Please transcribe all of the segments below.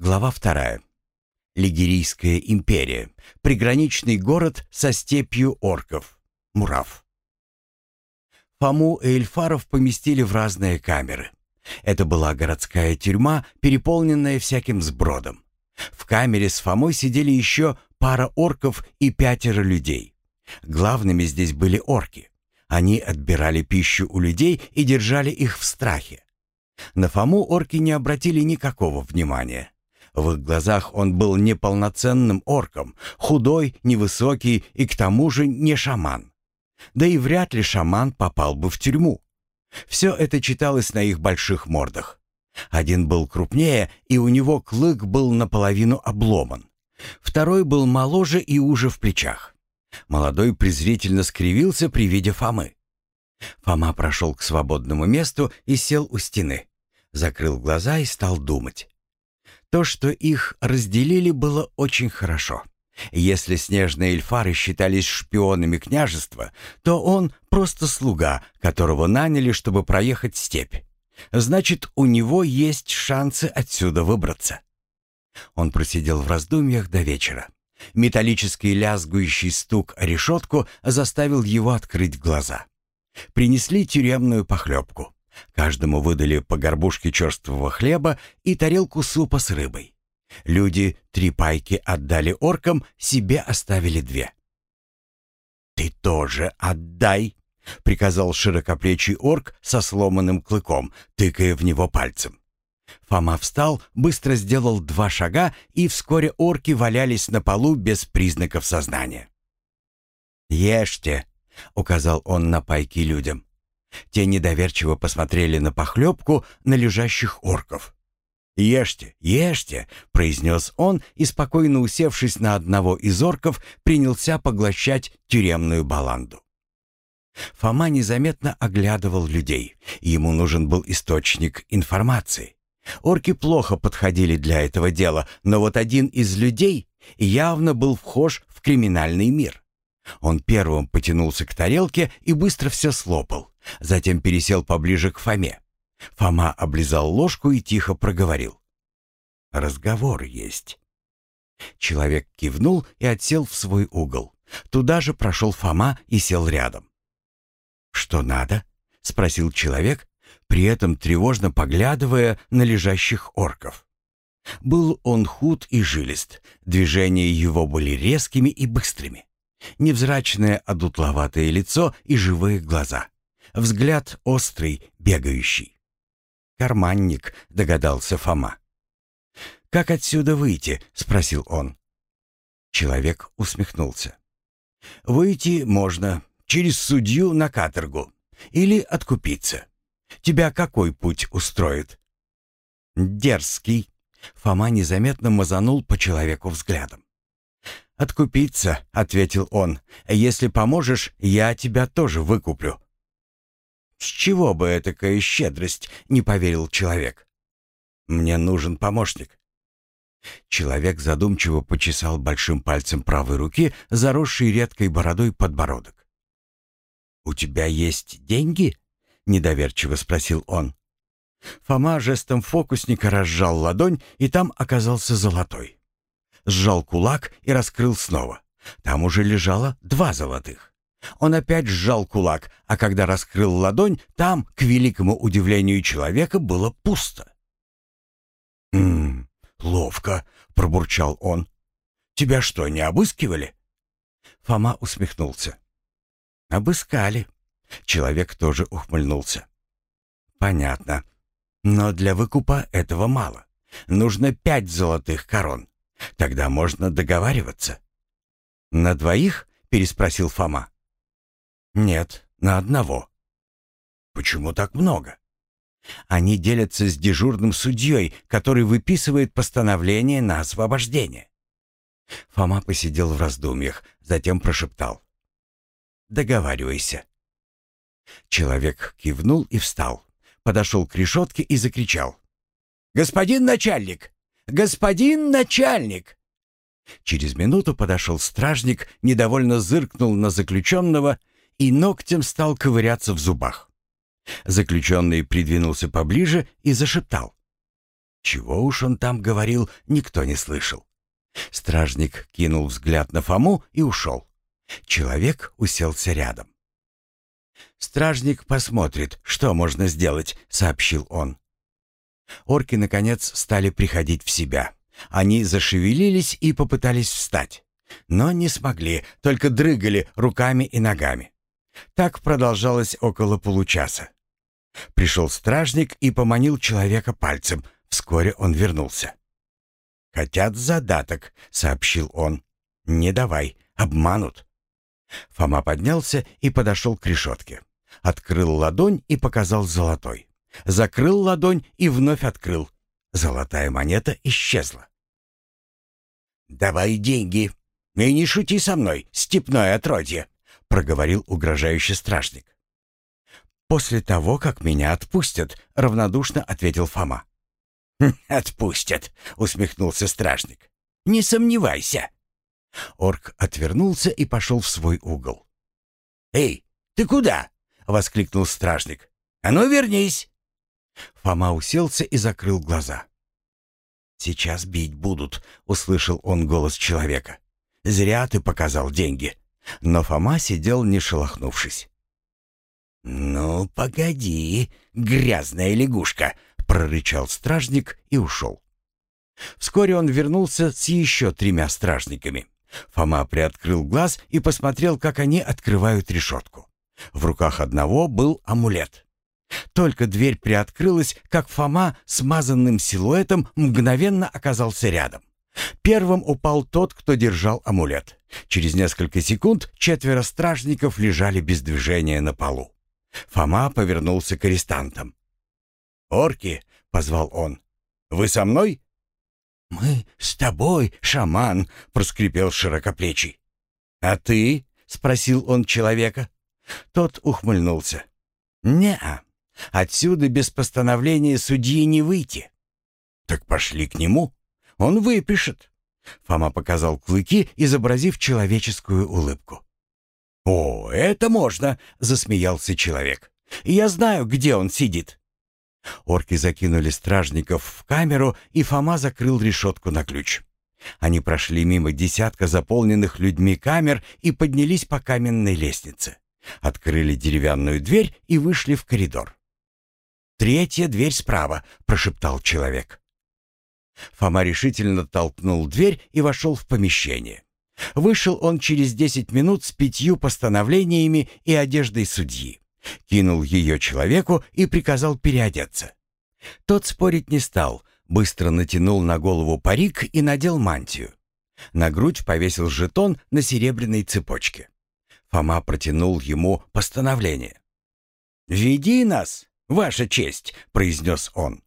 Глава вторая. Лигерийская империя. Приграничный город со степью орков. Мурав. Фому и Эльфаров поместили в разные камеры. Это была городская тюрьма, переполненная всяким сбродом. В камере с Фомой сидели еще пара орков и пятеро людей. Главными здесь были орки. Они отбирали пищу у людей и держали их в страхе. На Фому орки не обратили никакого внимания. В их глазах он был неполноценным орком, худой, невысокий и к тому же не шаман. Да и вряд ли шаман попал бы в тюрьму. Все это читалось на их больших мордах. Один был крупнее, и у него клык был наполовину обломан. Второй был моложе и уже в плечах. Молодой презрительно скривился при виде Фомы. Фома прошел к свободному месту и сел у стены. Закрыл глаза и стал думать. То, что их разделили, было очень хорошо. Если снежные эльфары считались шпионами княжества, то он просто слуга, которого наняли, чтобы проехать степь. Значит, у него есть шансы отсюда выбраться. Он просидел в раздумьях до вечера. Металлический лязгующий стук о решетку заставил его открыть глаза. Принесли тюремную похлебку. Каждому выдали по горбушке черствого хлеба и тарелку супа с рыбой. Люди три пайки отдали оркам, себе оставили две. «Ты тоже отдай!» — приказал широкоплечий орк со сломанным клыком, тыкая в него пальцем. Фома встал, быстро сделал два шага, и вскоре орки валялись на полу без признаков сознания. «Ешьте!» — указал он на пайки людям. Те недоверчиво посмотрели на похлебку на лежащих орков. «Ешьте, ешьте!» — произнес он и, спокойно усевшись на одного из орков, принялся поглощать тюремную баланду. Фома незаметно оглядывал людей. Ему нужен был источник информации. Орки плохо подходили для этого дела, но вот один из людей явно был вхож в криминальный мир. Он первым потянулся к тарелке и быстро все слопал. Затем пересел поближе к Фоме. Фома облизал ложку и тихо проговорил. «Разговор есть». Человек кивнул и отсел в свой угол. Туда же прошел Фома и сел рядом. «Что надо?» — спросил человек, при этом тревожно поглядывая на лежащих орков. Был он худ и жилист, движения его были резкими и быстрыми. Невзрачное одутловатое лицо и живые глаза. Взгляд острый, бегающий. «Карманник», — догадался Фома. «Как отсюда выйти?» — спросил он. Человек усмехнулся. «Выйти можно через судью на каторгу или откупиться. Тебя какой путь устроит?» «Дерзкий», — Фома незаметно мазанул по человеку взглядом. «Откупиться», — ответил он. «Если поможешь, я тебя тоже выкуплю». «С чего бы этакая щедрость?» — не поверил человек. «Мне нужен помощник». Человек задумчиво почесал большим пальцем правой руки, заросший редкой бородой подбородок. «У тебя есть деньги?» — недоверчиво спросил он. Фома жестом фокусника разжал ладонь, и там оказался золотой сжал кулак и раскрыл снова. Там уже лежало два золотых. Он опять сжал кулак, а когда раскрыл ладонь, там, к великому удивлению человека, было пусто. «М-м, ловко», — пробурчал он. «Тебя что, не обыскивали?» Фома усмехнулся. «Обыскали». Человек тоже ухмыльнулся. «Понятно. Но для выкупа этого мало. Нужно пять золотых корон. Тогда можно договариваться. На двоих? переспросил Фома. Нет, на одного. Почему так много? Они делятся с дежурным судьей, который выписывает постановление на освобождение. Фома посидел в раздумьях, затем прошептал. «Договаривайся». Человек кивнул и встал, подошел к решетке и закричал. «Господин начальник, «Господин начальник!» Через минуту подошел стражник, недовольно зыркнул на заключенного и ногтем стал ковыряться в зубах. Заключенный придвинулся поближе и зашептал. Чего уж он там говорил, никто не слышал. Стражник кинул взгляд на Фому и ушел. Человек уселся рядом. «Стражник посмотрит, что можно сделать», — сообщил он. Орки, наконец, стали приходить в себя. Они зашевелились и попытались встать. Но не смогли, только дрыгали руками и ногами. Так продолжалось около получаса. Пришел стражник и поманил человека пальцем. Вскоре он вернулся. «Хотят задаток», — сообщил он. «Не давай, обманут». Фома поднялся и подошел к решетке. Открыл ладонь и показал золотой. Закрыл ладонь и вновь открыл. Золотая монета исчезла. «Давай деньги. И не шути со мной, степное отродье», — проговорил угрожающий стражник. «После того, как меня отпустят», — равнодушно ответил Фома. «Хм, «Отпустят», — усмехнулся стражник. «Не сомневайся». Орк отвернулся и пошел в свой угол. «Эй, ты куда?» — воскликнул стражник. «А ну вернись!» Фома уселся и закрыл глаза. «Сейчас бить будут», — услышал он голос человека. «Зря ты показал деньги». Но Фома сидел, не шелохнувшись. «Ну, погоди, грязная лягушка», — прорычал стражник и ушел. Вскоре он вернулся с еще тремя стражниками. Фома приоткрыл глаз и посмотрел, как они открывают решетку. В руках одного был амулет. Только дверь приоткрылась, как Фома смазанным силуэтом мгновенно оказался рядом. Первым упал тот, кто держал амулет. Через несколько секунд четверо стражников лежали без движения на полу. Фома повернулся к арестантам. «Орки!» — позвал он. «Вы со мной?» «Мы с тобой, шаман!» — проскрипел широкоплечий. «А ты?» — спросил он человека. Тот ухмыльнулся. «Не-а, отсюда без постановления судьи не выйти». «Так пошли к нему, он выпишет». Фома показал клыки, изобразив человеческую улыбку. «О, это можно!» — засмеялся человек. «Я знаю, где он сидит». Орки закинули стражников в камеру, и Фома закрыл решетку на ключ. Они прошли мимо десятка заполненных людьми камер и поднялись по каменной лестнице. Открыли деревянную дверь и вышли в коридор. «Третья дверь справа», — прошептал человек. Фома решительно толкнул дверь и вошел в помещение. Вышел он через десять минут с пятью постановлениями и одеждой судьи. Кинул ее человеку и приказал переодеться. Тот спорить не стал, быстро натянул на голову парик и надел мантию. На грудь повесил жетон на серебряной цепочке. Фома протянул ему постановление. «Веди нас, ваша честь», — произнес он.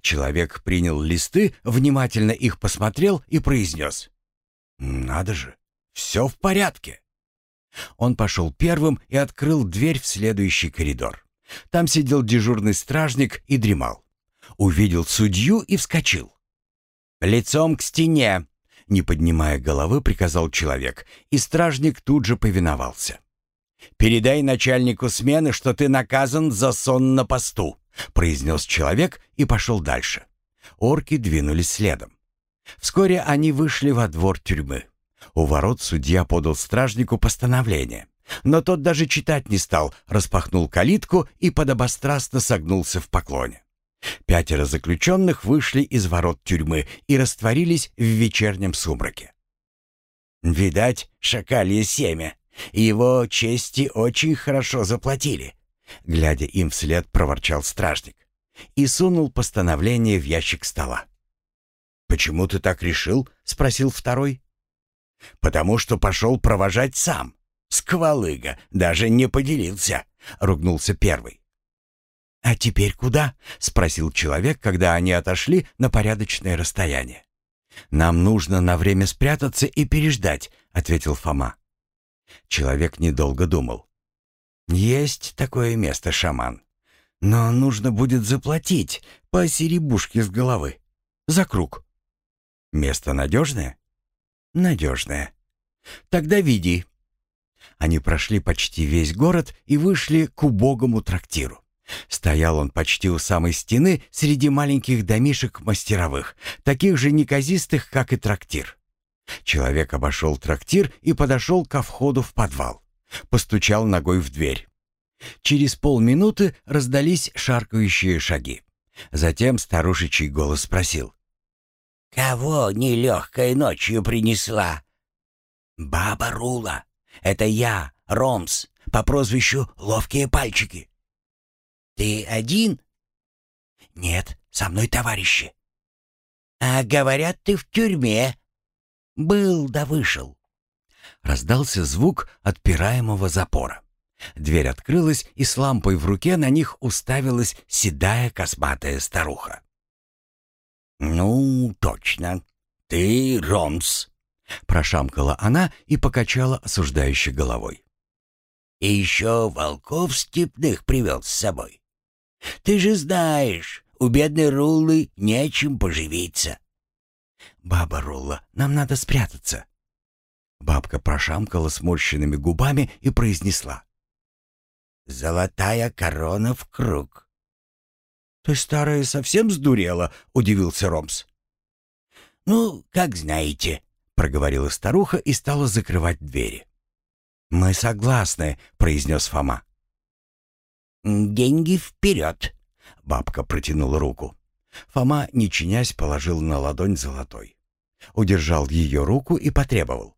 Человек принял листы, внимательно их посмотрел и произнес. «Надо же, все в порядке». Он пошел первым и открыл дверь в следующий коридор. Там сидел дежурный стражник и дремал. Увидел судью и вскочил. «Лицом к стене!» Не поднимая головы, приказал человек, и стражник тут же повиновался. «Передай начальнику смены, что ты наказан за сон на посту», произнес человек и пошел дальше. Орки двинулись следом. Вскоре они вышли во двор тюрьмы. У ворот судья подал стражнику постановление. Но тот даже читать не стал, распахнул калитку и подобострастно согнулся в поклоне. Пятеро заключенных вышли из ворот тюрьмы и растворились в вечернем сумраке. «Видать, шакалье семя. Его чести очень хорошо заплатили», — глядя им вслед, проворчал стражник и сунул постановление в ящик стола. «Почему ты так решил?» — спросил второй. «Потому что пошел провожать сам. Сквалыга даже не поделился», — ругнулся первый. «А теперь куда?» — спросил человек, когда они отошли на порядочное расстояние. «Нам нужно на время спрятаться и переждать», — ответил Фома. Человек недолго думал. «Есть такое место, шаман. Но нужно будет заплатить по серебушке с головы. За круг. Место надежное? Надежное. Тогда веди. Они прошли почти весь город и вышли к убогому трактиру. Стоял он почти у самой стены среди маленьких домишек мастеровых, таких же неказистых, как и трактир. Человек обошел трактир и подошел ко входу в подвал. Постучал ногой в дверь. Через полминуты раздались шаркающие шаги. Затем старушечий голос спросил. «Кого нелегкой ночью принесла?» «Баба Рула. Это я, Ромс, по прозвищу Ловкие Пальчики». «Ты один?» «Нет, со мной товарищи». «А говорят, ты в тюрьме». «Был да вышел». Раздался звук отпираемого запора. Дверь открылась, и с лампой в руке на них уставилась седая косматая старуха. «Ну, точно. Ты Ромс», — прошамкала она и покачала осуждающей головой. «И еще волков степных привел с собой. Ты же знаешь, у бедной Руллы нечем поживиться». «Баба Рулла, нам надо спрятаться». Бабка прошамкала сморщенными губами и произнесла. «Золотая корона в круг». «Ты, старая, совсем сдурела?» — удивился Ромс. «Ну, как знаете», — проговорила старуха и стала закрывать двери. «Мы согласны», — произнес Фома. «Деньги вперед!» — бабка протянула руку. Фома, не чинясь, положил на ладонь золотой. Удержал ее руку и потребовал.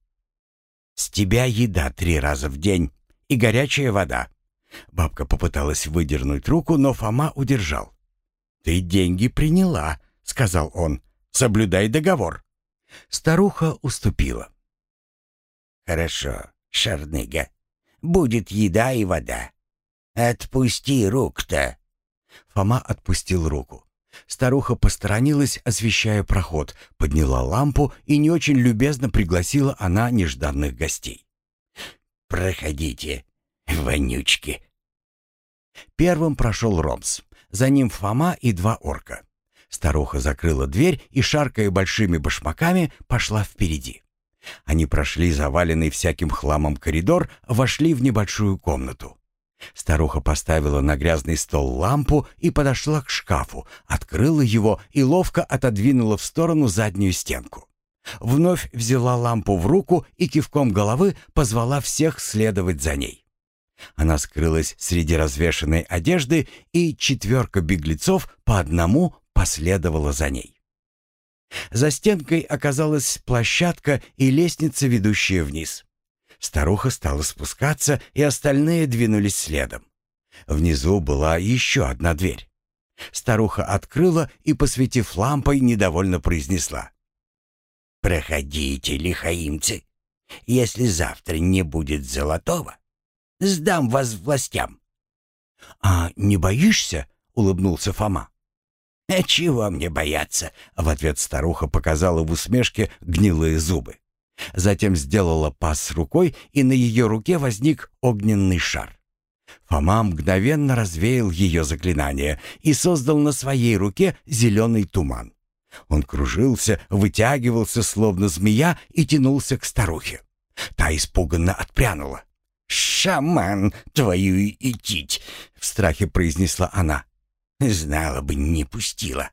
«С тебя еда три раза в день и горячая вода». Бабка попыталась выдернуть руку, но Фома удержал. «Ты деньги приняла», — сказал он. «Соблюдай договор». Старуха уступила. «Хорошо, Шарныга. Будет еда и вода. «Отпусти рук-то!» Фома отпустил руку. Старуха посторонилась, освещая проход, подняла лампу и не очень любезно пригласила она нежданных гостей. «Проходите, вонючки!» Первым прошел Ромс, за ним Фома и два орка. Старуха закрыла дверь и, шаркая большими башмаками, пошла впереди. Они прошли заваленный всяким хламом коридор, вошли в небольшую комнату. Старуха поставила на грязный стол лампу и подошла к шкафу, открыла его и ловко отодвинула в сторону заднюю стенку. Вновь взяла лампу в руку и кивком головы позвала всех следовать за ней. Она скрылась среди развешанной одежды, и четверка беглецов по одному последовала за ней. За стенкой оказалась площадка и лестница, ведущая вниз. Старуха стала спускаться, и остальные двинулись следом. Внизу была еще одна дверь. Старуха открыла и, посветив лампой, недовольно произнесла. «Проходите, лихаимцы. Если завтра не будет золотого, сдам вас властям». «А не боишься?» — улыбнулся Фома. «А чего мне бояться?» — в ответ старуха показала в усмешке гнилые зубы. Затем сделала пас рукой, и на ее руке возник огненный шар. Фома мгновенно развеял ее заклинание и создал на своей руке зеленый туман. Он кружился, вытягивался, словно змея, и тянулся к старухе. Та испуганно отпрянула. «Шаман, твою идтить!» — в страхе произнесла она. «Знала бы, не пустила».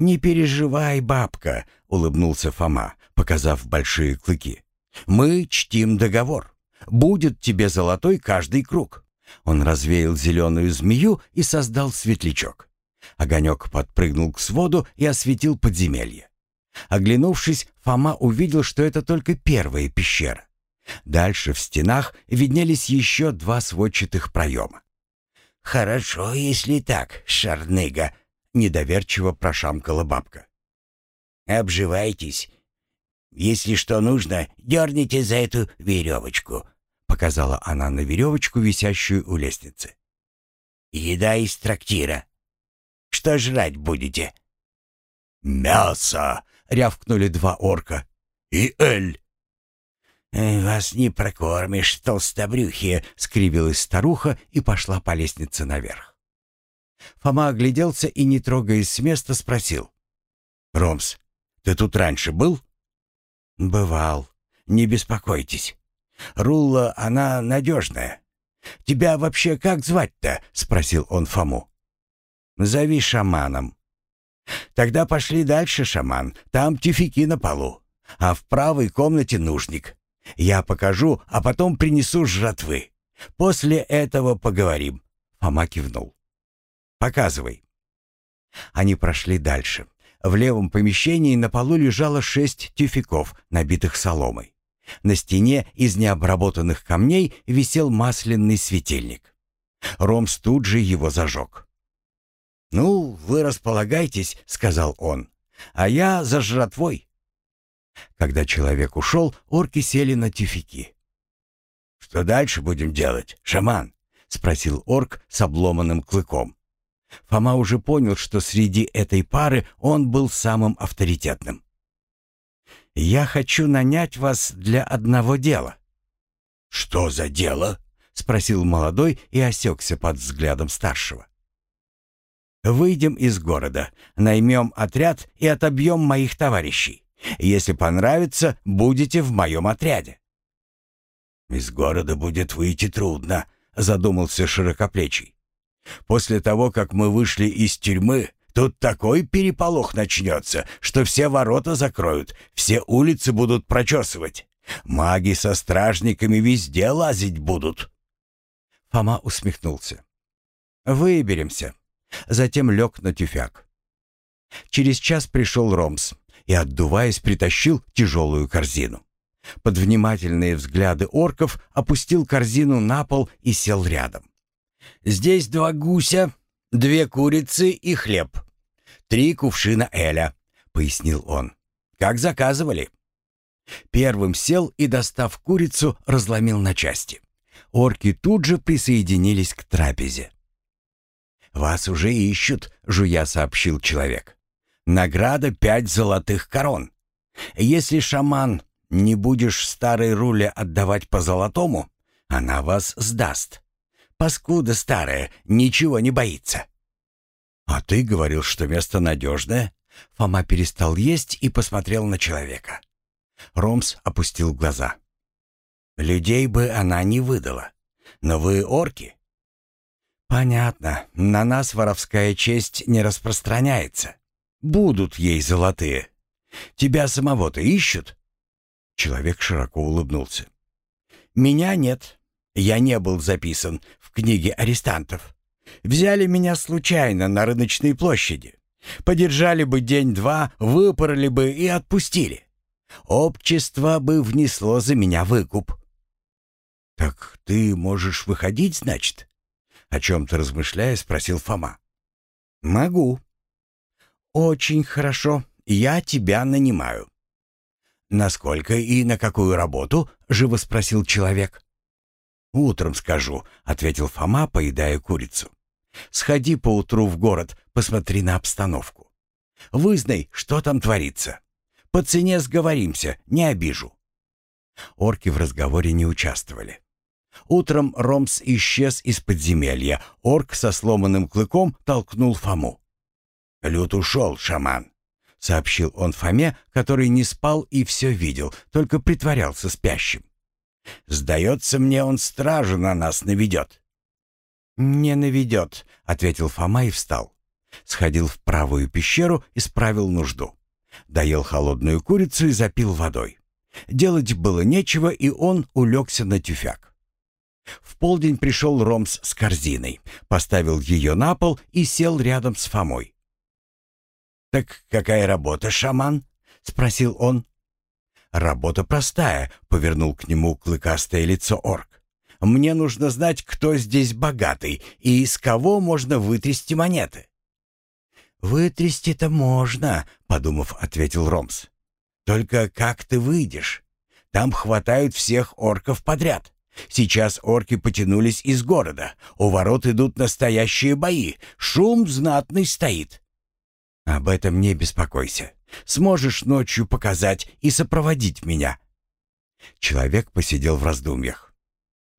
«Не переживай, бабка», — улыбнулся Фома, показав большие клыки. «Мы чтим договор. Будет тебе золотой каждый круг». Он развеял зеленую змею и создал светлячок. Огонек подпрыгнул к своду и осветил подземелье. Оглянувшись, Фома увидел, что это только первая пещера. Дальше в стенах виднелись еще два сводчатых проема. «Хорошо, если так, шарныга», — недоверчиво прошамкала бабка. «Обживайтесь. Если что нужно, дерните за эту веревочку», — показала она на веревочку, висящую у лестницы. «Еда из трактира. Что жрать будете?» «Мясо!» — рявкнули два орка. «И эль!» «Э, «Вас не прокормишь, толстобрюхие!» — скривилась старуха и пошла по лестнице наверх. Фома огляделся и, не трогаясь с места, спросил. «Ромс, ты тут раньше был?» «Бывал. Не беспокойтесь. Рулла, она надежная. «Тебя вообще как звать-то?» — спросил он Фому. «Зови шаманом». «Тогда пошли дальше, шаман. Там тюфяки на полу. А в правой комнате нужник. Я покажу, а потом принесу жратвы. После этого поговорим». Фома кивнул. «Показывай». Они прошли дальше. В левом помещении на полу лежало шесть тюфяков, набитых соломой. На стене из необработанных камней висел масляный светильник. Ромс тут же его зажег. «Ну, вы располагайтесь», — сказал он, — «а я за жратвой». Когда человек ушел, орки сели на тюфяки. «Что дальше будем делать, шаман?» — спросил орк с обломанным клыком. Фома уже понял, что среди этой пары он был самым авторитетным. «Я хочу нанять вас для одного дела». «Что за дело?» — спросил молодой и осекся под взглядом старшего. «Выйдем из города, наймем отряд и отобьем моих товарищей. Если понравится, будете в моем отряде». «Из города будет выйти трудно», — задумался широкоплечий. «После того, как мы вышли из тюрьмы, Тут такой переполох начнется, что все ворота закроют, все улицы будут прочесывать. Маги со стражниками везде лазить будут». Фома усмехнулся. «Выберемся». Затем лег на тюфяк. Через час пришел Ромс и, отдуваясь, притащил тяжелую корзину. Под внимательные взгляды орков опустил корзину на пол и сел рядом. «Здесь два гуся, две курицы и хлеб. Три кувшина эля», — пояснил он. «Как заказывали». Первым сел и, достав курицу, разломил на части. Орки тут же присоединились к трапезе. «Вас уже ищут», — жуя сообщил человек. «Награда пять золотых корон. Если, шаман, не будешь старой руле отдавать по золотому, она вас сдаст. Паскуда старая, ничего не боится». «А ты говорил, что место надежное?» Фома перестал есть и посмотрел на человека. Ромс опустил глаза. «Людей бы она не выдала. Но вы орки». «Понятно. На нас воровская честь не распространяется. Будут ей золотые. Тебя самого-то ищут?» Человек широко улыбнулся. «Меня нет. Я не был записан в книге арестантов. Взяли меня случайно на рыночной площади. Подержали бы день-два, выпороли бы и отпустили. Общество бы внесло за меня выкуп». «Так ты можешь выходить, значит?» О чем-то размышляя, спросил Фома. «Могу». «Очень хорошо. Я тебя нанимаю». «Насколько и на какую работу?» — живо спросил человек. «Утром скажу», — ответил Фома, поедая курицу. «Сходи поутру в город, посмотри на обстановку. Вызнай, что там творится. По цене сговоримся, не обижу». Орки в разговоре не участвовали. Утром Ромс исчез из подземелья. Орк со сломанным клыком толкнул Фому. «Люд ушел, шаман сообщил он Фоме, который не спал и все видел, только притворялся спящим. «Сдается мне, он стражу на нас наведет». «Не наведет», — ответил Фома и встал. Сходил в правую пещеру и справил нужду. Доел холодную курицу и запил водой. Делать было нечего, и он улегся на тюфяк. В полдень пришел Ромс с корзиной, поставил ее на пол и сел рядом с Фомой. «Так какая работа, шаман?» — спросил он. «Работа простая», — повернул к нему клыкастое лицо орк. «Мне нужно знать, кто здесь богатый и из кого можно вытрясти монеты». «Вытрясти-то можно», — подумав, ответил Ромс. «Только как ты выйдешь? Там хватают всех орков подряд. Сейчас орки потянулись из города. У ворот идут настоящие бои. Шум знатный стоит. «Об этом не беспокойся. Сможешь ночью показать и сопроводить меня». Человек посидел в раздумьях.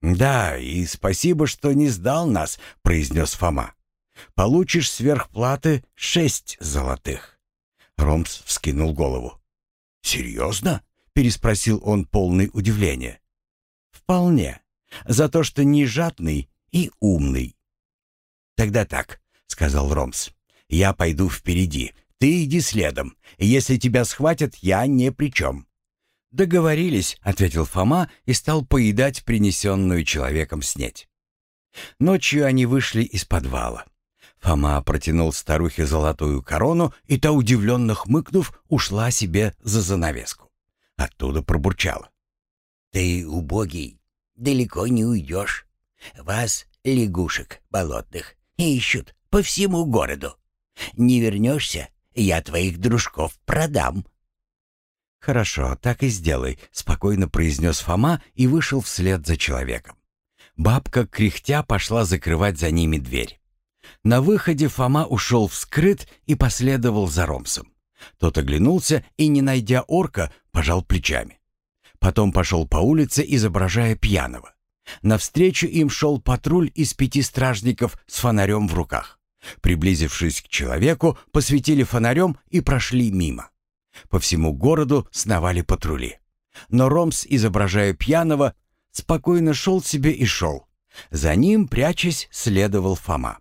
«Да, и спасибо, что не сдал нас», — произнес Фома. «Получишь сверхплаты шесть золотых». Ромс вскинул голову. «Серьезно?» — переспросил он полный удивления. «Вполне. За то, что не жадный и умный. «Тогда так», — сказал Ромс. «Я пойду впереди, ты иди следом. Если тебя схватят, я ни при чем». «Договорились», — ответил Фома и стал поедать принесенную человеком снеть. Ночью они вышли из подвала. Фома протянул старухе золотую корону, и та, удивленно хмыкнув, ушла себе за занавеску. Оттуда пробурчала. «Ты убогий, далеко не уйдешь. Вас, лягушек болотных, ищут по всему городу. Не вернешься, я твоих дружков продам». «Хорошо, так и сделай», — спокойно произнес Фома и вышел вслед за человеком. Бабка, кряхтя, пошла закрывать за ними дверь. На выходе Фома ушел вскрыт и последовал за Ромсом. Тот оглянулся и, не найдя орка, пожал плечами. Потом пошел по улице, изображая пьяного. Навстречу им шел патруль из пяти стражников с фонарем в руках. Приблизившись к человеку, посветили фонарем и прошли мимо. По всему городу сновали патрули. Но Ромс, изображая пьяного, спокойно шел себе и шел. За ним, прячась, следовал Фома.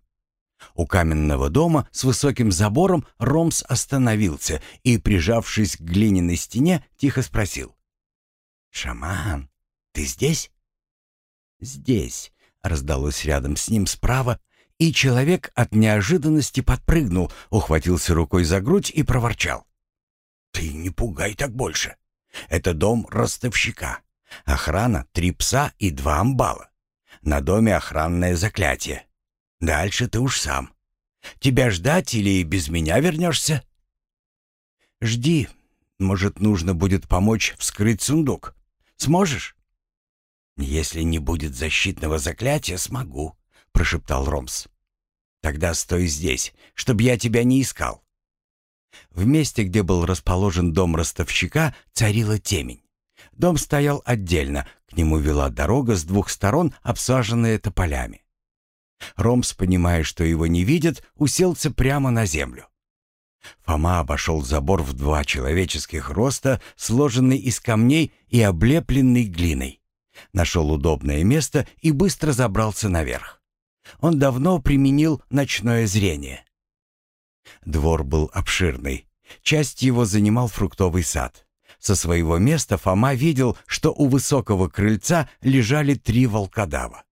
У каменного дома с высоким забором Ромс остановился и, прижавшись к глиняной стене, тихо спросил. «Шаман, ты здесь?» «Здесь», — раздалось рядом с ним справа, и человек от неожиданности подпрыгнул, ухватился рукой за грудь и проворчал. «Ты не пугай так больше. Это дом ростовщика. Охрана — три пса и два амбала. На доме охранное заклятие. Дальше ты уж сам. Тебя ждать или без меня вернешься?» «Жди. Может, нужно будет помочь вскрыть сундук. Сможешь?» «Если не будет защитного заклятия, смогу», — прошептал Ромс. «Тогда стой здесь, чтобы я тебя не искал». В месте, где был расположен дом ростовщика, царила темень. Дом стоял отдельно, к нему вела дорога с двух сторон, обсаженная тополями. Ромс, понимая, что его не видят, уселся прямо на землю. Фома обошел забор в два человеческих роста, сложенный из камней и облепленный глиной. Нашел удобное место и быстро забрался наверх. Он давно применил ночное зрение. Двор был обширный. Часть его занимал фруктовый сад. Со своего места Фома видел, что у высокого крыльца лежали три волкодава.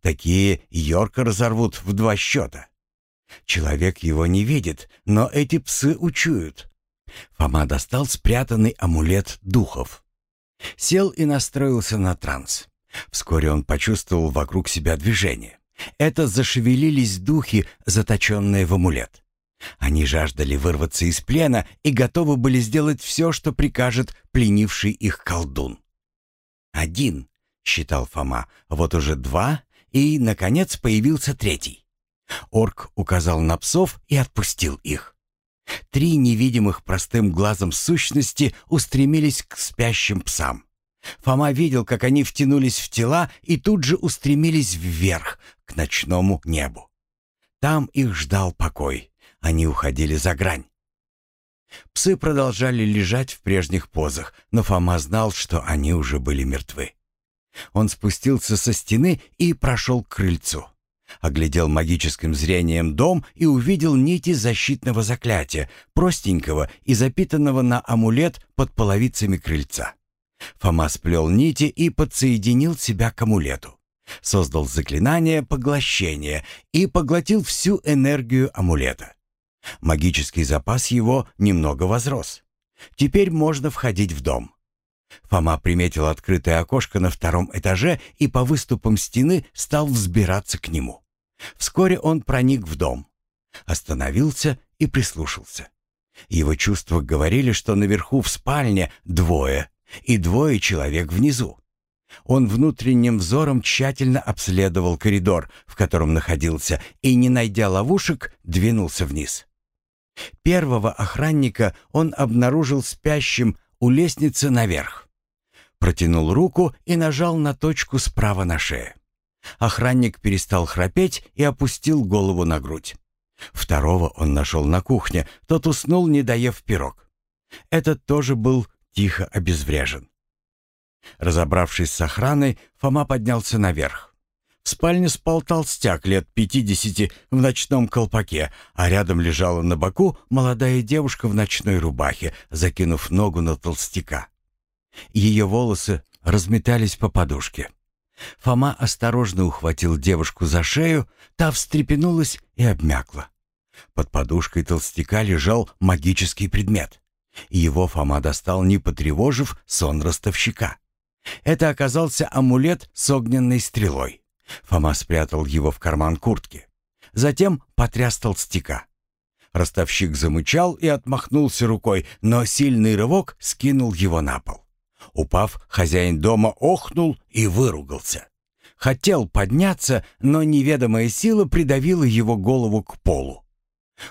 Такие Йорка разорвут в два счета. Человек его не видит, но эти псы учуют. Фома достал спрятанный амулет духов. Сел и настроился на транс. Вскоре он почувствовал вокруг себя движение. Это зашевелились духи, заточенные в амулет. Они жаждали вырваться из плена и готовы были сделать все, что прикажет пленивший их колдун. «Один», — считал Фома, — «вот уже два, и, наконец, появился третий». Орк указал на псов и отпустил их. Три невидимых простым глазом сущности устремились к спящим псам. Фома видел, как они втянулись в тела и тут же устремились вверх, к ночному небу. Там их ждал покой. Они уходили за грань. Псы продолжали лежать в прежних позах, но Фома знал, что они уже были мертвы. Он спустился со стены и прошел к крыльцу. Оглядел магическим зрением дом и увидел нити защитного заклятия, простенького и запитанного на амулет под половицами крыльца. Фома сплел нити и подсоединил себя к амулету. Создал заклинание поглощения и поглотил всю энергию амулета. Магический запас его немного возрос. Теперь можно входить в дом. Фома приметил открытое окошко на втором этаже и по выступам стены стал взбираться к нему. Вскоре он проник в дом. Остановился и прислушался. Его чувства говорили, что наверху в спальне двое, и двое человек внизу. Он внутренним взором тщательно обследовал коридор, в котором находился, и, не найдя ловушек, двинулся вниз. Первого охранника он обнаружил спящим у лестницы наверх. Протянул руку и нажал на точку справа на шее. Охранник перестал храпеть и опустил голову на грудь. Второго он нашел на кухне, тот уснул, не доев пирог. Этот тоже был тихо обезврежен. Разобравшись с охраной, Фома поднялся наверх. В спальне спал толстяк лет пятидесяти в ночном колпаке, а рядом лежала на боку молодая девушка в ночной рубахе, закинув ногу на толстяка. Ее волосы разметались по подушке. Фома осторожно ухватил девушку за шею, та встрепенулась и обмякла. Под подушкой толстяка лежал магический предмет. Его Фома достал, не потревожив сон ростовщика. Это оказался амулет с огненной стрелой. Фома спрятал его в карман куртки. Затем потряс толстяка. Ростовщик замычал и отмахнулся рукой, но сильный рывок скинул его на пол. Упав, хозяин дома охнул и выругался. Хотел подняться, но неведомая сила придавила его голову к полу.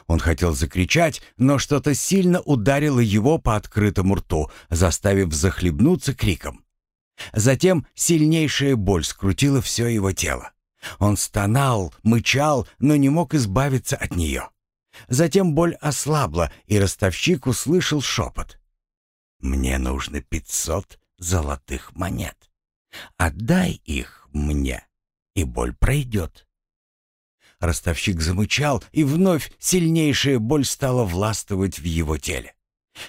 Он хотел закричать, но что-то сильно ударило его по открытому рту, заставив захлебнуться криком. Затем сильнейшая боль скрутила все его тело. Он стонал, мычал, но не мог избавиться от нее. Затем боль ослабла, и ростовщик услышал шепот. «Мне нужно пятьсот золотых монет. Отдай их мне, и боль пройдет». Ростовщик замычал, и вновь сильнейшая боль стала властвовать в его теле.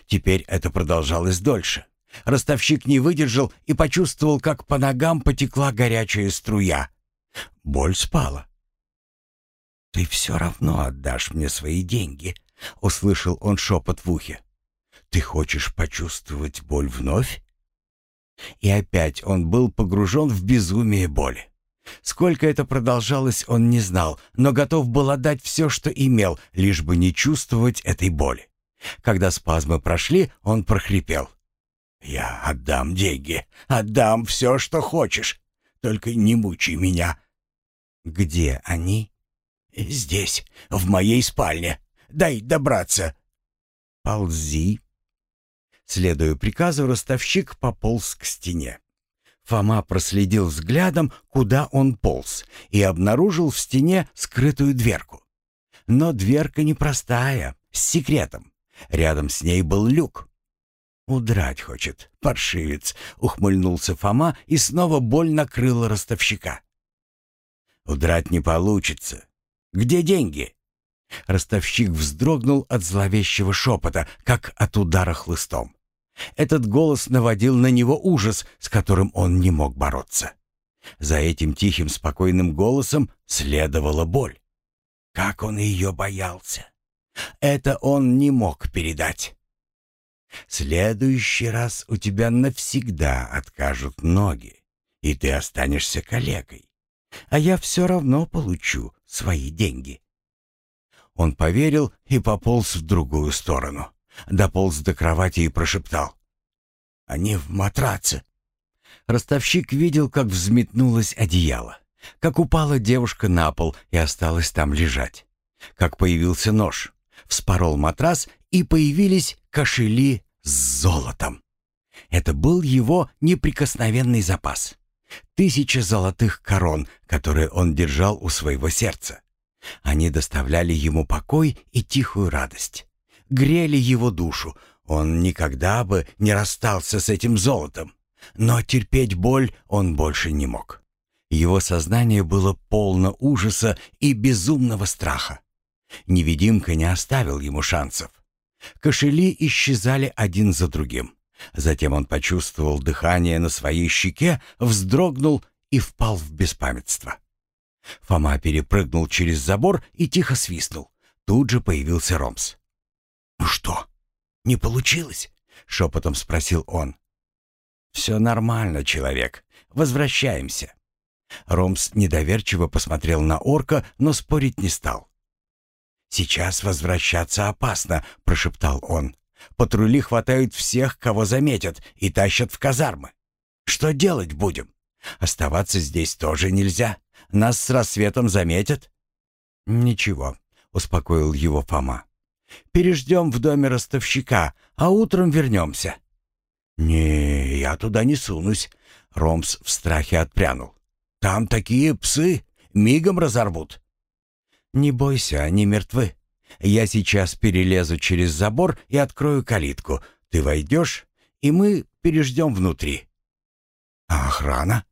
Теперь это продолжалось дольше. Ростовщик не выдержал и почувствовал, как по ногам потекла горячая струя. Боль спала. «Ты все равно отдашь мне свои деньги», — услышал он шепот в ухе. «Ты хочешь почувствовать боль вновь?» И опять он был погружен в безумие боли. Сколько это продолжалось, он не знал, но готов был отдать все, что имел, лишь бы не чувствовать этой боли. Когда спазмы прошли, он прохрипел. «Я отдам деньги, отдам все, что хочешь. Только не мучай меня». «Где они?» «Здесь, в моей спальне. Дай добраться». «Ползи». Следуя приказу, ростовщик пополз к стене. Фома проследил взглядом, куда он полз, и обнаружил в стене скрытую дверку. Но дверка непростая, с секретом. Рядом с ней был люк. «Удрать хочет, паршивец», — ухмыльнулся Фома, и снова боль накрыла ростовщика. «Удрать не получится. Где деньги?» Ростовщик вздрогнул от зловещего шепота, как от удара хлыстом. Этот голос наводил на него ужас, с которым он не мог бороться. За этим тихим, спокойным голосом следовала боль. Как он ее боялся! Это он не мог передать. Следующий раз у тебя навсегда откажут ноги, и ты останешься калекой. А я все равно получу свои деньги. Он поверил и пополз в другую сторону. Дополз до кровати и прошептал. «Они в матраце». Ростовщик видел, как взметнулось одеяло, как упала девушка на пол и осталась там лежать, как появился нож, вспорол матрас и появились кошели с золотом. Это был его неприкосновенный запас. Тысяча золотых корон, которые он держал у своего сердца. Они доставляли ему покой и тихую радость. Грели его душу. Он никогда бы не расстался с этим золотом. Но терпеть боль он больше не мог. Его сознание было полно ужаса и безумного страха. Невидимка не оставил ему шансов. Кошели исчезали один за другим. Затем он почувствовал дыхание на своей щеке, вздрогнул и впал в беспамятство. Фома перепрыгнул через забор и тихо свистнул. Тут же появился Ромс. «Ну что, не получилось?» — шепотом спросил он. «Все нормально, человек. Возвращаемся». Ромс недоверчиво посмотрел на орка, но спорить не стал. «Сейчас возвращаться опасно», — прошептал он. «Патрули хватают всех, кого заметят, и тащат в казармы. Что делать будем? Оставаться здесь тоже нельзя. Нас с рассветом заметят». «Ничего», — успокоил его Фома. «Переждем в доме ростовщика, а утром вернемся». «Не, я туда не сунусь», — Ромс в страхе отпрянул. «Там такие псы, мигом разорвут». «Не бойся, они мертвы. Я сейчас перелезу через забор и открою калитку. Ты войдешь, и мы переждем внутри». охрана?»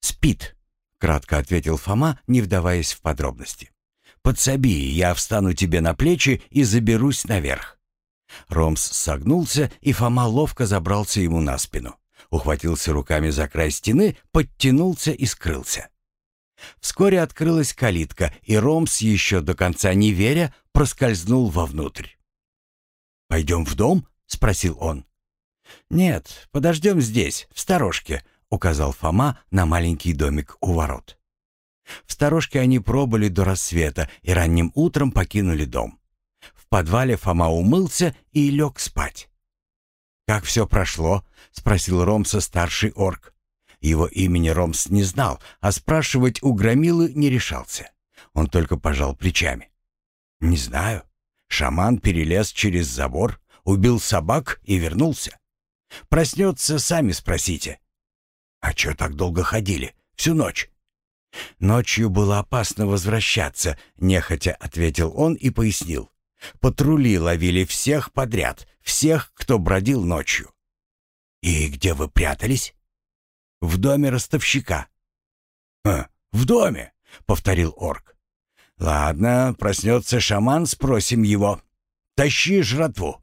«Спит», — кратко ответил Фома, не вдаваясь в подробности. «Подсоби, я встану тебе на плечи и заберусь наверх». Ромс согнулся, и Фома ловко забрался ему на спину. Ухватился руками за край стены, подтянулся и скрылся. Вскоре открылась калитка, и Ромс, еще до конца не веря, проскользнул вовнутрь. «Пойдем в дом?» — спросил он. «Нет, подождем здесь, в сторожке», — указал Фома на маленький домик у ворот. В сторожке они пробыли до рассвета и ранним утром покинули дом. В подвале Фома умылся и лег спать. «Как все прошло?» — спросил Ромса старший орк. Его имени Ромс не знал, а спрашивать у Громилы не решался. Он только пожал плечами. «Не знаю. Шаман перелез через забор, убил собак и вернулся. Проснется, сами спросите». «А чё так долго ходили? Всю ночь?» «Ночью было опасно возвращаться», — нехотя ответил он и пояснил. «Патрули ловили всех подряд, всех, кто бродил ночью». «И где вы прятались?» «В доме ростовщика». «А, в доме», — повторил орк. «Ладно, проснется шаман, спросим его. Тащи жратву».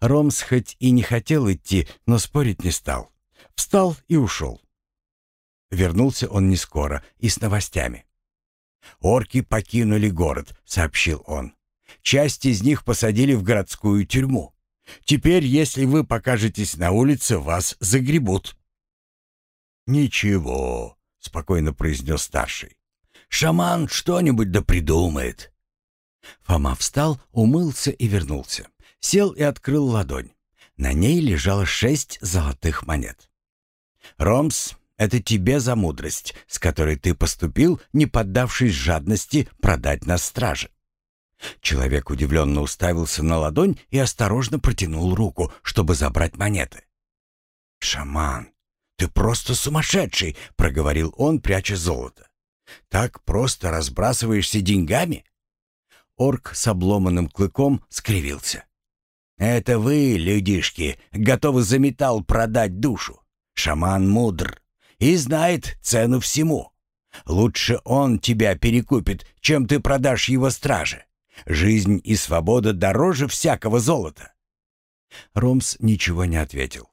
Ромс хоть и не хотел идти, но спорить не стал. Встал и ушел. Вернулся он не скоро и с новостями. «Орки покинули город», — сообщил он. «Часть из них посадили в городскую тюрьму. Теперь, если вы покажетесь на улице, вас загребут». «Ничего», — спокойно произнес старший. «Шаман что-нибудь да придумает». Фома встал, умылся и вернулся. Сел и открыл ладонь. На ней лежало шесть золотых монет. «Ромс, это тебе за мудрость, с которой ты поступил, не поддавшись жадности продать нас страже». Человек удивленно уставился на ладонь и осторожно протянул руку, чтобы забрать монеты. «Шаман, ты просто сумасшедший!» — проговорил он, пряча золото. «Так просто разбрасываешься деньгами?» Орк с обломанным клыком скривился. «Это вы, людишки, готовы за металл продать душу. Шаман мудр и знает цену всему. Лучше он тебя перекупит, чем ты продашь его страже. Жизнь и свобода дороже всякого золота». Ромс ничего не ответил.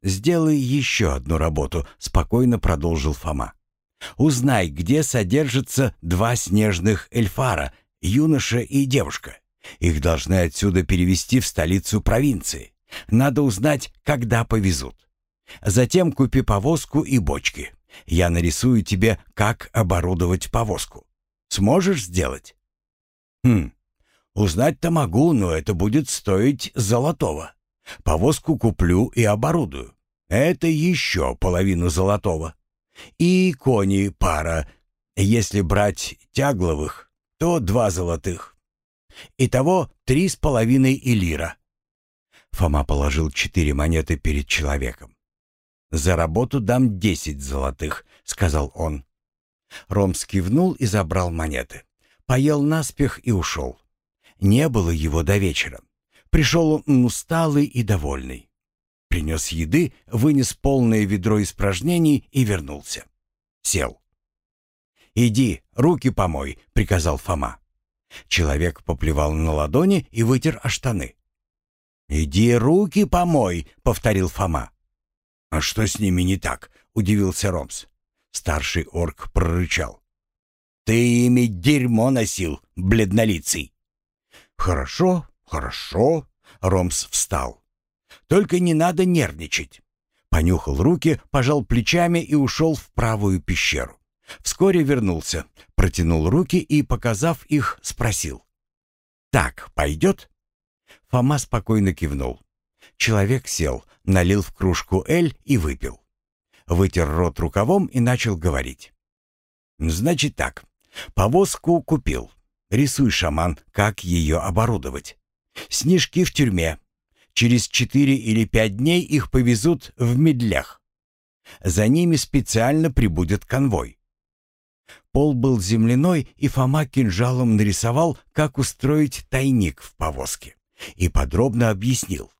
«Сделай еще одну работу», — спокойно продолжил Фома. «Узнай, где содержатся два снежных эльфара, юноша и девушка. Их должны отсюда перевести в столицу провинции. Надо узнать, когда повезут. Затем купи повозку и бочки. Я нарисую тебе, как оборудовать повозку. Сможешь сделать? Хм, узнать-то могу, но это будет стоить золотого. Повозку куплю и оборудую. Это еще половину золотого. И кони пара. Если брать тягловых, то два золотых. Итого три с половиной элира. Фома положил четыре монеты перед человеком. «За работу дам десять золотых», — сказал он. Ром скивнул и забрал монеты. Поел наспех и ушел. Не было его до вечера. Пришел он усталый и довольный. Принес еды, вынес полное ведро испражнений и вернулся. Сел. «Иди, руки помой», — приказал Фома. Человек поплевал на ладони и вытер о штаны. «Иди руки помой», — повторил Фома. «А что с ними не так?» — удивился Ромс. Старший орк прорычал. «Ты ими дерьмо носил, бледнолицый!» «Хорошо, хорошо», — Ромс встал. «Только не надо нервничать». Понюхал руки, пожал плечами и ушел в правую пещеру. Вскоре вернулся, протянул руки и, показав их, спросил. «Так пойдет?» Фома спокойно кивнул. Человек сел, налил в кружку эль и выпил. Вытер рот рукавом и начал говорить. «Значит так, повозку купил. Рисуй, шаман, как ее оборудовать. Снежки в тюрьме. Через четыре или пять дней их повезут в медлях. За ними специально прибудет конвой. Пол был земляной, и Фома кинжалом нарисовал, как устроить тайник в повозке. И подробно объяснил.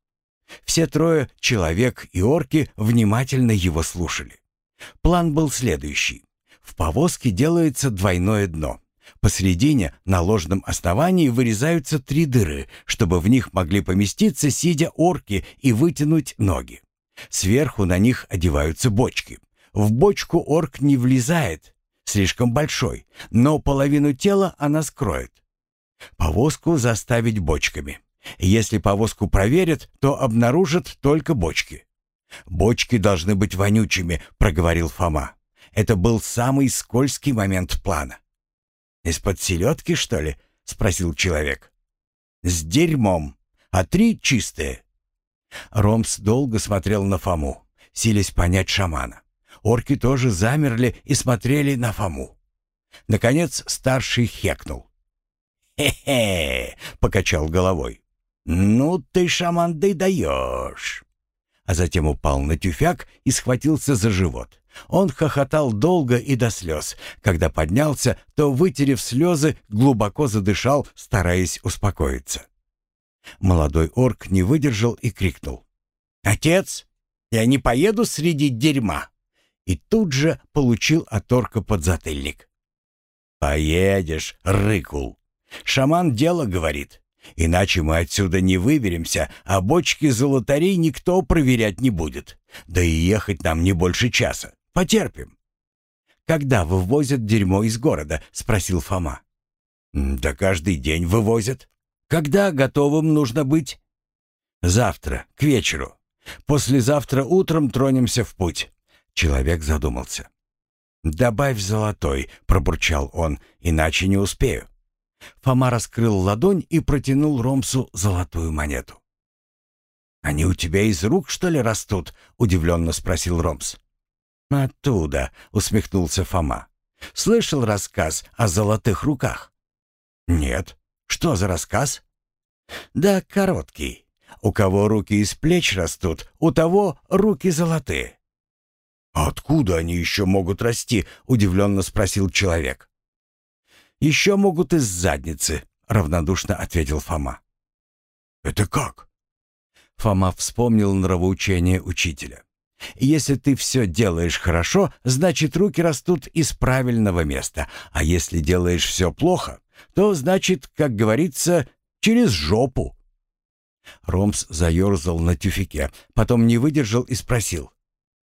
Все трое, человек и орки, внимательно его слушали. План был следующий. В повозке делается двойное дно. Посередине на ложном основании вырезаются три дыры, чтобы в них могли поместиться, сидя орки, и вытянуть ноги. Сверху на них одеваются бочки. В бочку орк не влезает, слишком большой, но половину тела она скроет. Повозку заставить бочками. Если повозку проверят, то обнаружат только бочки. «Бочки должны быть вонючими», — проговорил Фома. Это был самый скользкий момент плана. «Из-под селедки, что ли?» — спросил человек. «С дерьмом, а три чистые». Ромс долго смотрел на Фому, силясь понять шамана. Орки тоже замерли и смотрели на Фому. Наконец старший хекнул. «Хе-хе!» — покачал головой. «Ну ты, шаман, ты даешь!» А затем упал на тюфяк и схватился за живот. Он хохотал долго и до слез. Когда поднялся, то, вытерев слезы, глубоко задышал, стараясь успокоиться. Молодой орк не выдержал и крикнул. «Отец, я не поеду среди дерьма!» И тут же получил от орка подзатыльник. «Поедешь, рыкул! Шаман дело говорит. Иначе мы отсюда не выберемся, а бочки золотарей никто проверять не будет. Да и ехать нам не больше часа. Потерпим. «Когда вывозят дерьмо из города?» — спросил Фома. «Да каждый день вывозят. Когда готовым нужно быть?» «Завтра, к вечеру. Послезавтра утром тронемся в путь». Человек задумался. «Добавь золотой», — пробурчал он, — «иначе не успею». Фома раскрыл ладонь и протянул Ромсу золотую монету. «Они у тебя из рук, что ли, растут?» — удивленно спросил Ромс. «Оттуда», — усмехнулся Фома. «Слышал рассказ о золотых руках?» «Нет. Что за рассказ?» «Да короткий. У кого руки из плеч растут, у того руки золотые». «А откуда они еще могут расти?» — удивленно спросил человек. «Еще могут из задницы», — равнодушно ответил Фома. «Это как?» Фома вспомнил нравоучение учителя. Если ты все делаешь хорошо, значит руки растут из правильного места, а если делаешь все плохо, то значит, как говорится, через жопу. Ромс заерзал на тюфике, потом не выдержал и спросил.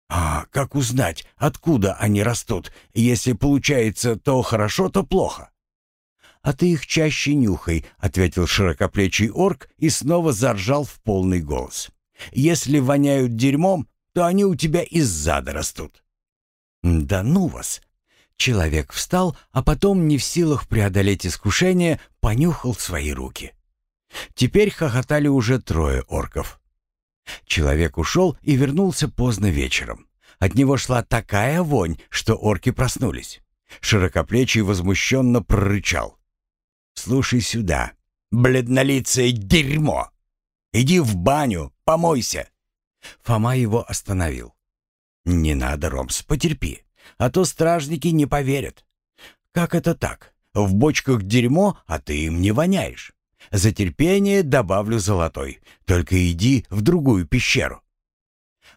«А как узнать, откуда они растут? Если получается то хорошо, то плохо?» «А ты их чаще нюхай», — ответил широкоплечий орк и снова заржал в полный голос. «Если воняют дерьмом, то они у тебя из зада растут». «Да ну вас!» Человек встал, а потом, не в силах преодолеть искушение, понюхал свои руки. Теперь хохотали уже трое орков. Человек ушел и вернулся поздно вечером. От него шла такая вонь, что орки проснулись. Широкоплечий возмущенно прорычал. «Слушай сюда, бледнолицее дерьмо! Иди в баню, помойся, Фома его остановил. «Не надо, Ромс, потерпи, а то стражники не поверят. Как это так? В бочках дерьмо, а ты им не воняешь. За терпение добавлю золотой. Только иди в другую пещеру».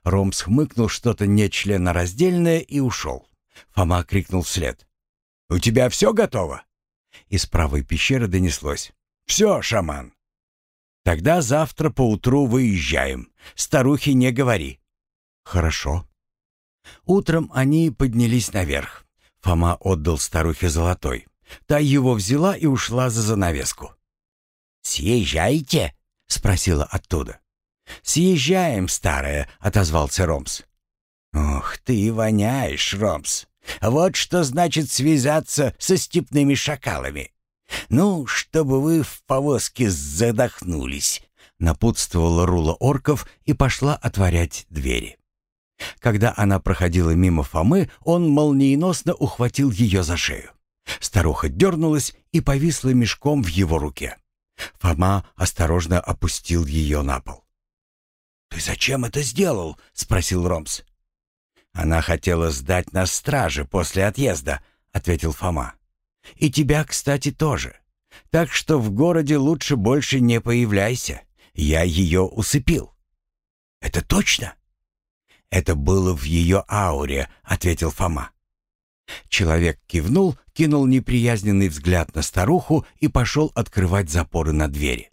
Ромс хмыкнул что-то нечленораздельное и ушел. Фома крикнул вслед. «У тебя все готово?» Из правой пещеры донеслось. «Все, шаман, Тогда завтра поутру выезжаем. Старухе не говори». «Хорошо». Утром они поднялись наверх. Фома отдал старухе золотой. Та его взяла и ушла за занавеску. «Съезжайте?» — спросила оттуда. «Съезжаем, старая», — отозвался Ромс. «Ох, ты воняешь, Ромс. Вот что значит связаться со степными шакалами. «Ну, чтобы вы в повозке задохнулись», — напутствовала Рула орков и пошла отворять двери. Когда она проходила мимо Фомы, он молниеносно ухватил ее за шею. Старуха дернулась и повисла мешком в его руке. Фома осторожно опустил ее на пол. «Ты зачем это сделал?» — спросил Ромс. «Она хотела сдать нас страже после отъезда», — ответил Фома. И тебя, кстати, тоже. Так что в городе лучше больше не появляйся. Я ее усыпил». Это точно?» «Это было в ее ауре», — ответил Фома. Человек кивнул, кинул неприязненный взгляд на старуху и пошел открывать запоры на двери.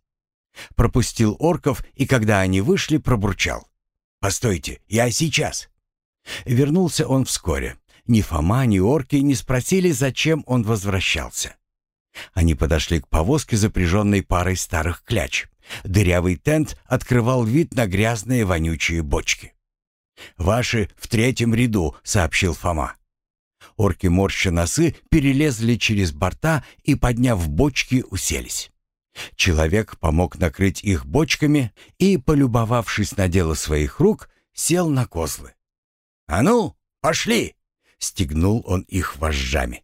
Пропустил орков и, когда они вышли, пробурчал. «Постойте, я сейчас». Вернулся он вскоре. Ни Фома, ни орки не спросили, зачем он возвращался. Они подошли к повозке, запряженной парой старых кляч. Дырявый тент открывал вид на грязные вонючие бочки. «Ваши в третьем ряду», — сообщил Фома. Орки, морща носы, перелезли через борта и, подняв бочки, уселись. Человек помог накрыть их бочками и, полюбовавшись на дело своих рук, сел на козлы. «А ну, пошли!» — стегнул он их вожжами.